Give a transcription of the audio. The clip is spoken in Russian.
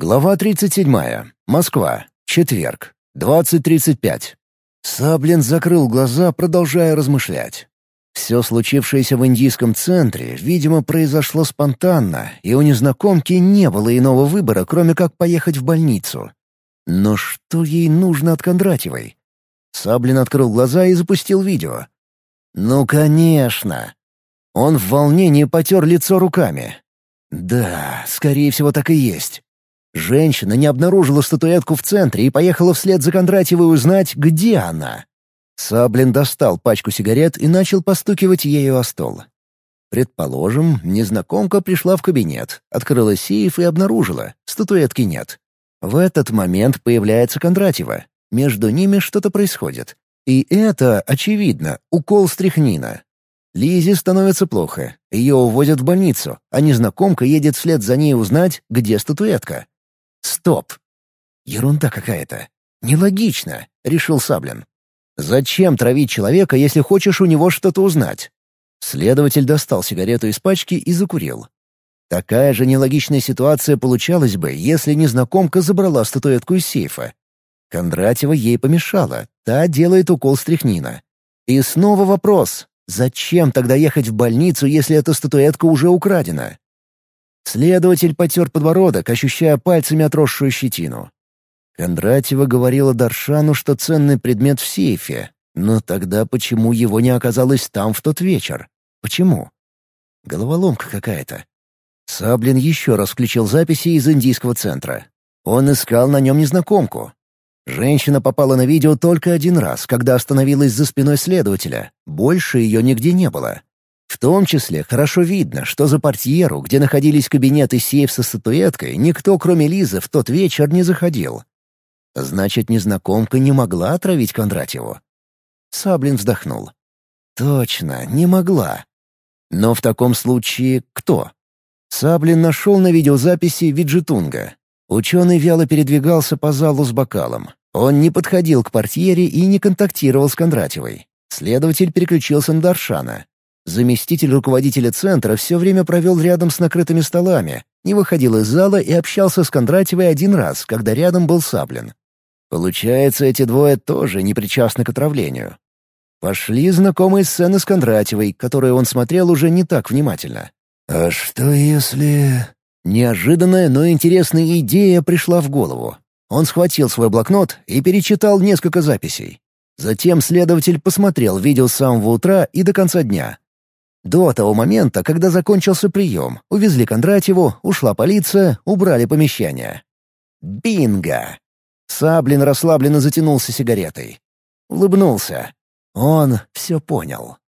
Глава 37. Москва. Четверг. 20.35. Саблин закрыл глаза, продолжая размышлять. Все случившееся в индийском центре, видимо, произошло спонтанно, и у незнакомки не было иного выбора, кроме как поехать в больницу. Но что ей нужно от Кондратьевой? Саблин открыл глаза и запустил видео. «Ну, конечно!» Он в волнении потер лицо руками. «Да, скорее всего, так и есть. Женщина не обнаружила статуэтку в центре и поехала вслед за Кондратьевой узнать, где она. Саблин достал пачку сигарет и начал постукивать ею о стол. Предположим, незнакомка пришла в кабинет, открыла сейф и обнаружила — статуэтки нет. В этот момент появляется Кондратьева. Между ними что-то происходит. И это, очевидно, укол стряхнина. Лизе становится плохо, ее увозят в больницу, а незнакомка едет вслед за ней узнать, где статуэтка. Стоп. Ерунда какая-то. Нелогично, решил Саблин. Зачем травить человека, если хочешь у него что-то узнать? Следователь достал сигарету из пачки и закурил. Такая же нелогичная ситуация получалась бы, если незнакомка забрала статуэтку из сейфа. Кондратьева ей помешала, та делает укол стряхнина. И снова вопрос, зачем тогда ехать в больницу, если эта статуэтка уже украдена? Следователь потер подбородок, ощущая пальцами отросшую щетину. Кондратьева говорила Даршану, что ценный предмет в сейфе. Но тогда почему его не оказалось там в тот вечер? Почему? Головоломка какая-то. Саблин еще раз включил записи из индийского центра. Он искал на нем незнакомку. Женщина попала на видео только один раз, когда остановилась за спиной следователя. Больше ее нигде не было. В том числе хорошо видно, что за портьеру, где находились кабинеты сейф со статуэткой, никто, кроме Лизы, в тот вечер не заходил. Значит, незнакомка не могла отравить Кондратьеву. Саблин вздохнул. Точно, не могла. Но в таком случае кто? Саблин нашел на видеозаписи Виджетунга. Ученый вяло передвигался по залу с бокалом. Он не подходил к портьере и не контактировал с Кондратьевой. Следователь переключился на Даршана. Заместитель руководителя центра все время провел рядом с накрытыми столами, не выходил из зала и общался с Кондратьевой один раз, когда рядом был Саблин. Получается, эти двое тоже не причастны к отравлению. Пошли знакомые сцены с Кондратьевой, которые он смотрел уже не так внимательно. «А что если...» Неожиданная, но интересная идея пришла в голову. Он схватил свой блокнот и перечитал несколько записей. Затем следователь посмотрел видео с самого утра и до конца дня. До того момента, когда закончился прием, увезли Кондратьеву, ушла полиция, убрали помещение. Бинго! Саблин расслабленно затянулся сигаретой. Улыбнулся. Он все понял.